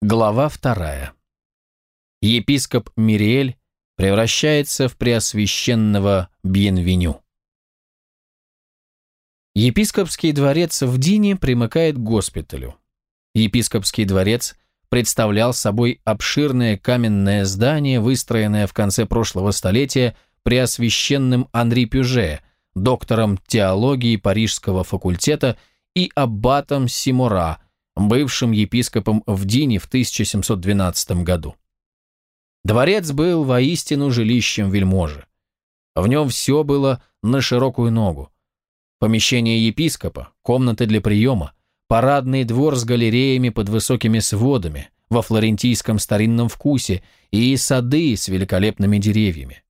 Глава вторая. Епископ Мириэль превращается в преосвященного Бьенвеню. Епископский дворец в Дине примыкает к госпиталю. Епископский дворец представлял собой обширное каменное здание, выстроенное в конце прошлого столетия преосвященным Анри Пюже, доктором теологии Парижского факультета и аббатом Симура – бывшим епископом в Дине в 1712 году. Дворец был воистину жилищем вельможи. В нем все было на широкую ногу. Помещение епископа, комнаты для приема, парадный двор с галереями под высокими сводами, во флорентийском старинном вкусе и сады с великолепными деревьями.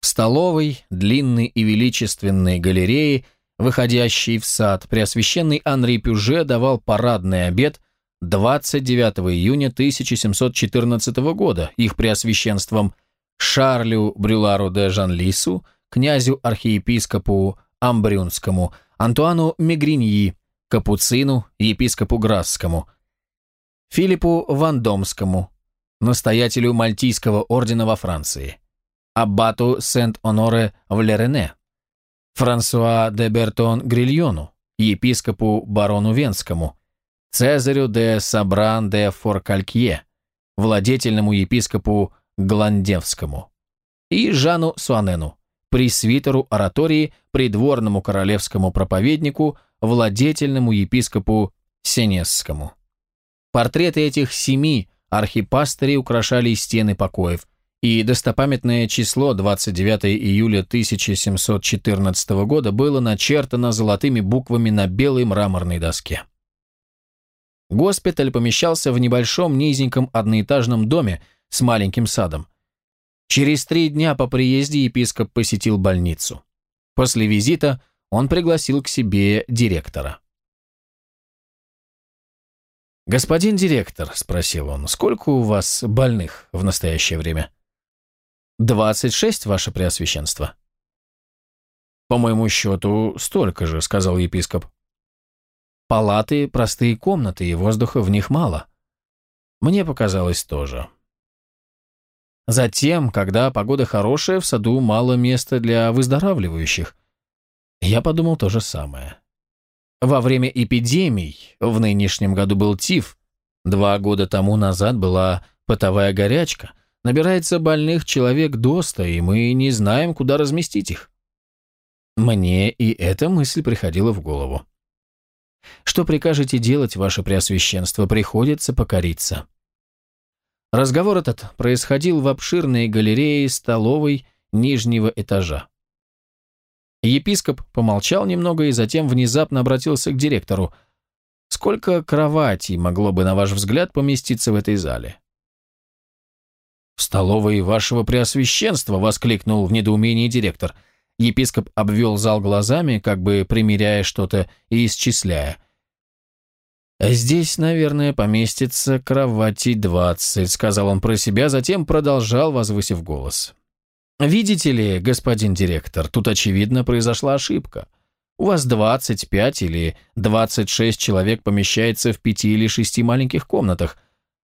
В столовой, длинной и величественной галереи выходящий в сад, Преосвященный Анри Пюже давал парадный обед 29 июня 1714 года их Преосвященством Шарлю Брюлару де Жанлису, князю-архиепископу Амбрюнскому, Антуану Мегриньи, Капуцину, епископу Грасскому, Филиппу Вандомскому, настоятелю Мальтийского ордена во Франции, аббату Сент-Оноре в Лерене, Франсуа де Бертон Грильону, епископу барону Венскому, Цезарю де Сабран де Форкалькье, владетельному епископу Гландевскому, и Жану Суанену, пресвитеру оратории, придворному королевскому проповеднику, владетельному епископу Сенесскому. Портреты этих семи архипастырей украшали стены покоев – и достопамятное число 29 июля 1714 года было начертано золотыми буквами на белой мраморной доске. Госпиталь помещался в небольшом низеньком одноэтажном доме с маленьким садом. Через три дня по приезде епископ посетил больницу. После визита он пригласил к себе директора. «Господин директор», — спросил он, — «сколько у вас больных в настоящее время?» «Двадцать шесть, ваше преосвященство». «По моему счету, столько же», — сказал епископ. «Палаты — простые комнаты, и воздуха в них мало». Мне показалось тоже. Затем, когда погода хорошая, в саду мало места для выздоравливающих. Я подумал то же самое. Во время эпидемий, в нынешнем году был тиф, два года тому назад была потовая горячка — Набирается больных человек доста, и мы не знаем, куда разместить их. Мне и эта мысль приходила в голову. Что прикажете делать, ваше преосвященство, приходится покориться. Разговор этот происходил в обширной галерее столовой нижнего этажа. Епископ помолчал немного и затем внезапно обратился к директору. «Сколько кроватей могло бы, на ваш взгляд, поместиться в этой зале?» «В столовой вашего преосвященства!» — воскликнул в недоумении директор. Епископ обвел зал глазами, как бы примеряя что-то и исчисляя. «Здесь, наверное, поместится кровати двадцать», — сказал он про себя, затем продолжал, возвысив голос. «Видите ли, господин директор, тут, очевидно, произошла ошибка. У вас двадцать пять или двадцать шесть человек помещается в пяти или шести маленьких комнатах.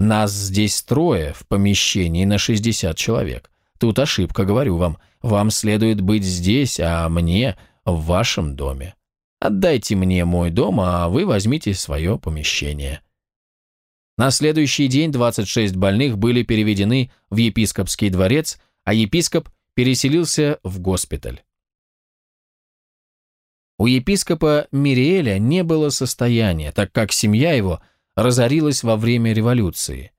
Нас здесь трое в помещении на 60 человек. Тут ошибка, говорю вам. Вам следует быть здесь, а мне в вашем доме. Отдайте мне мой дом, а вы возьмите свое помещение. На следующий день 26 больных были переведены в епископский дворец, а епископ переселился в госпиталь. У епископа Мириэля не было состояния, так как семья его разорилась во время революции.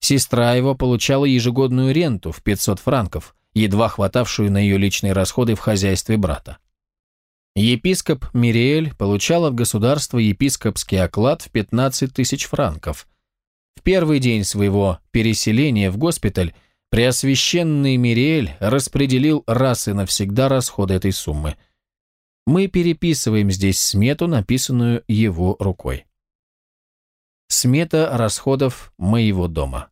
Сестра его получала ежегодную ренту в 500 франков, едва хватавшую на ее личные расходы в хозяйстве брата. Епископ Мириэль получал от государства епископский оклад в 15 тысяч франков. В первый день своего переселения в госпиталь Преосвященный Мириэль распределил раз и навсегда расходы этой суммы. Мы переписываем здесь смету, написанную его рукой. Смета расходов моего дома.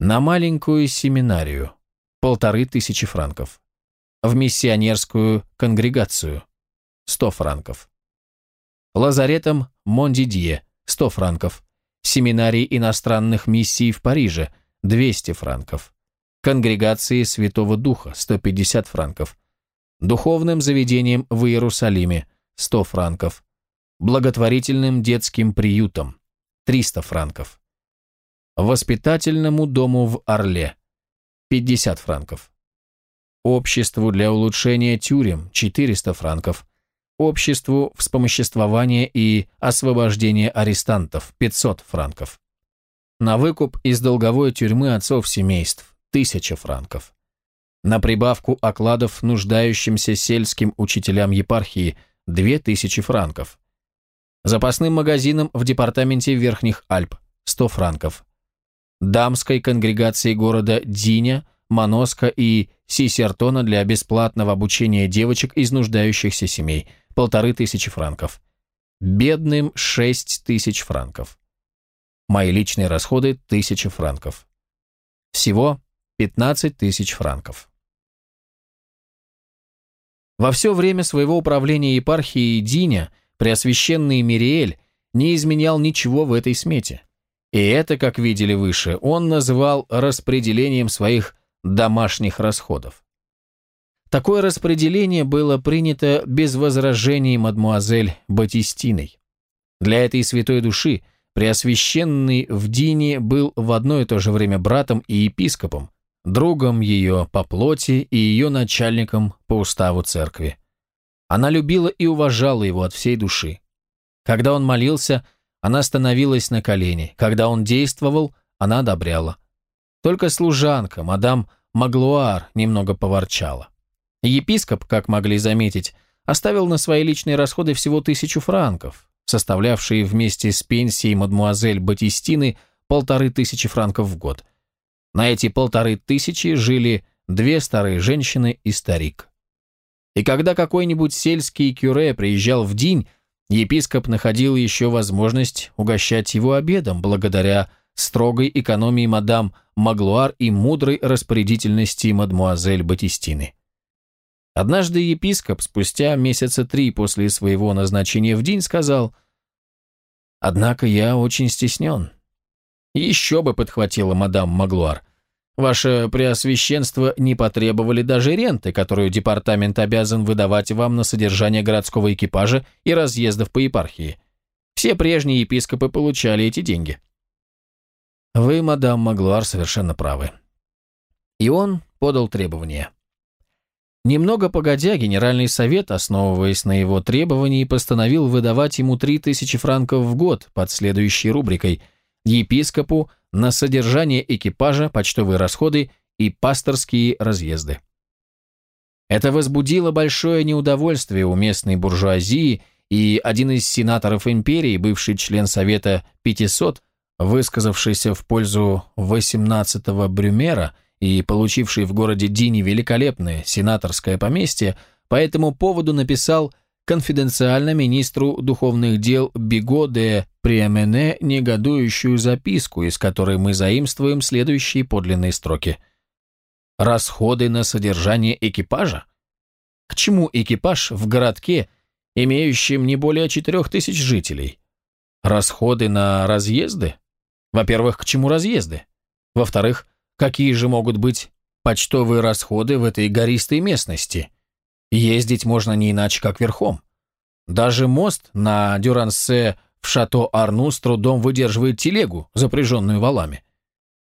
На маленькую семинарию – полторы тысячи франков. В миссионерскую конгрегацию – сто франков. Лазаретом Мондидье – сто франков. семинарии иностранных миссий в Париже – 200 франков, конгрегации Святого Духа – 150 франков, духовным заведением в Иерусалиме – 100 франков, благотворительным детским приютом – 300 франков, воспитательному дому в Орле – 50 франков, обществу для улучшения тюрем – 400 франков, обществу вспомоществования и освобождения арестантов – 500 франков. На выкуп из долговой тюрьмы отцов семейств – 1000 франков. На прибавку окладов нуждающимся сельским учителям епархии – 2000 франков. Запасным магазинам в департаменте Верхних Альп – 100 франков. Дамской конгрегации города Диня, Моноска и Сисертона для бесплатного обучения девочек из нуждающихся семей – полторы тысячи франков. Бедным шесть тысяч франков. Мои личные расходы – тысяча франков. Всего пятнадцать тысяч франков. Во все время своего управления епархией Диня Преосвященный Мириэль не изменял ничего в этой смете. И это, как видели выше, он называл распределением своих домашних расходов. Такое распределение было принято без возражений мадмуазель Батистиной. Для этой святой души Преосвященный в Дине был в одно и то же время братом и епископом, другом ее по плоти и ее начальником по уставу церкви. Она любила и уважала его от всей души. Когда он молился, она становилась на колени, когда он действовал, она одобряла. Только служанка, мадам Маглуар, немного поворчала. Епископ, как могли заметить, оставил на свои личные расходы всего тысячу франков, составлявшие вместе с пенсией мадмуазель Батистины полторы тысячи франков в год. На эти полторы тысячи жили две старые женщины и старик. И когда какой-нибудь сельский кюре приезжал в день, епископ находил еще возможность угощать его обедом благодаря строгой экономии мадам Маглуар и мудрой распорядительности мадмуазель Батистины. Однажды епископ, спустя месяца три после своего назначения в день, сказал, «Однако я очень стеснен». «Еще бы», — подхватила мадам Маглуар, «Ваше Преосвященство не потребовали даже ренты, которую департамент обязан выдавать вам на содержание городского экипажа и разъездов по епархии. Все прежние епископы получали эти деньги». «Вы, мадам Маглуар, совершенно правы». И он подал требования. Немного погодя, Генеральный совет, основываясь на его требовании, постановил выдавать ему 3000 франков в год под следующей рубрикой «Епископу на содержание экипажа, почтовые расходы и пасторские разъезды». Это возбудило большое неудовольствие у местной буржуазии, и один из сенаторов империи, бывший член Совета 500, высказавшийся в пользу 18-го Брюмера – и получивший в городе Дини великолепное сенаторское поместье, по этому поводу написал конфиденциально министру духовных дел Биго де Приамене негодующую записку, из которой мы заимствуем следующие подлинные строки. «Расходы на содержание экипажа? К чему экипаж в городке, имеющем не более четырех тысяч жителей? Расходы на разъезды? Во-первых, к чему разъезды? Во-вторых, Какие же могут быть почтовые расходы в этой гористой местности? Ездить можно не иначе, как верхом. Даже мост на Дюрансе в Шато-Арну с трудом выдерживает телегу, запряженную валами.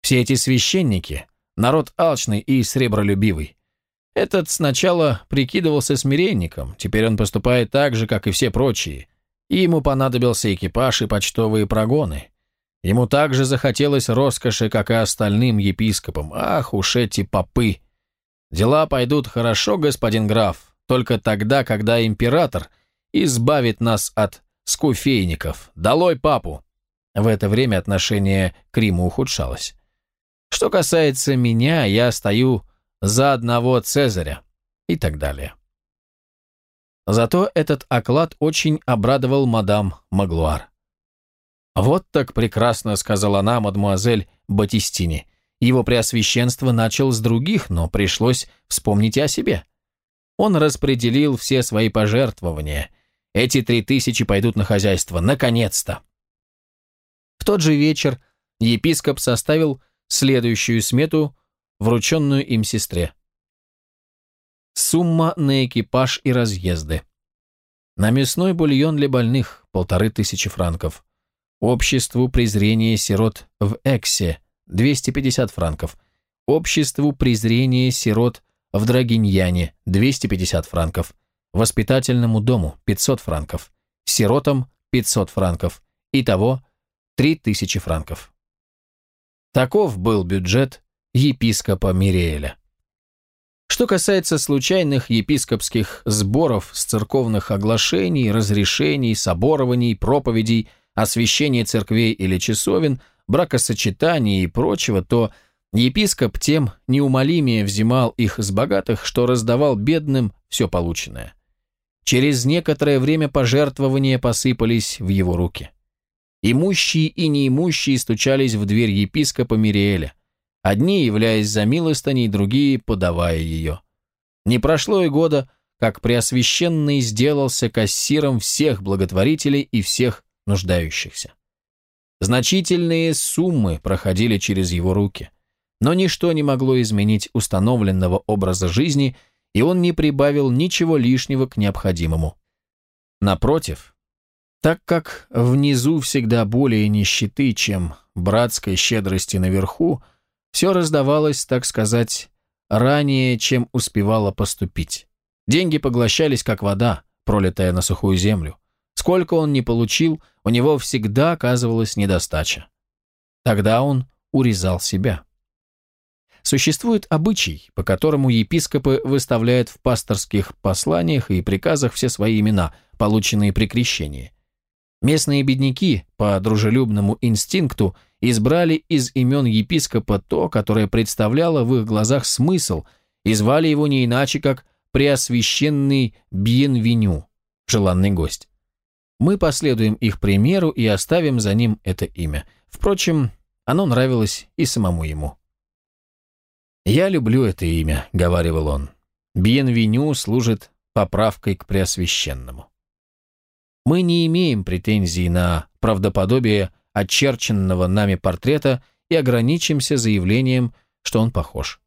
Все эти священники – народ алчный и сребролюбивый. Этот сначала прикидывался смиренником, теперь он поступает так же, как и все прочие. И ему понадобился экипаж и почтовые прогоны. Ему также захотелось роскоши, как и остальным епископам. Ах уж эти попы! Дела пойдут хорошо, господин граф, только тогда, когда император избавит нас от скуфейников. Долой папу! В это время отношение к Риму ухудшалось. Что касается меня, я стою за одного Цезаря и так далее. Зато этот оклад очень обрадовал мадам Маглуар. «Вот так прекрасно», — сказала она мадмуазель Батистини. Его преосвященство начал с других, но пришлось вспомнить о себе. Он распределил все свои пожертвования. Эти три тысячи пойдут на хозяйство, наконец-то. В тот же вечер епископ составил следующую смету, врученную им сестре. Сумма на экипаж и разъезды. На мясной бульон для больных – полторы тысячи франков. Обществу презрения сирот в Эксе – 250 франков. Обществу презрения сирот в Драгиньяне – 250 франков. Воспитательному дому – 500 франков. Сиротам – 500 франков. Итого – 3000 франков. Таков был бюджет епископа Мириэля. Что касается случайных епископских сборов с церковных оглашений, разрешений, соборований, проповедей, освящения церквей или часовен, бракосочетаний и прочего, то епископ тем неумолимее взимал их с богатых, что раздавал бедным все полученное. Через некоторое время пожертвования посыпались в его руки. Имущие и неимущие стучались в дверь епископа Мириэля, одни являясь за милостыней, другие подавая ее. Не прошло и года, как Преосвященный сделался кассиром всех благотворителей и всех нуждающихся. Значительные суммы проходили через его руки, но ничто не могло изменить установленного образа жизни, и он не прибавил ничего лишнего к необходимому. Напротив, так как внизу всегда более нищеты, чем братской щедрости наверху, все раздавалось, так сказать, ранее, чем успевало поступить. Деньги поглощались, как вода, пролитая на сухую землю. Сколько он не получил, у него всегда оказывалась недостача. Тогда он урезал себя. Существует обычай, по которому епископы выставляют в пасторских посланиях и приказах все свои имена, полученные при крещении. Местные бедняки по дружелюбному инстинкту избрали из имен епископа то, которое представляло в их глазах смысл, и звали его не иначе, как Преосвященный Бьенвеню, желанный гость. Мы последуем их примеру и оставим за ним это имя. Впрочем, оно нравилось и самому ему. «Я люблю это имя», — говаривал он. «Бьенвеню служит поправкой к Преосвященному». Мы не имеем претензий на правдоподобие очерченного нами портрета и ограничимся заявлением, что он похож.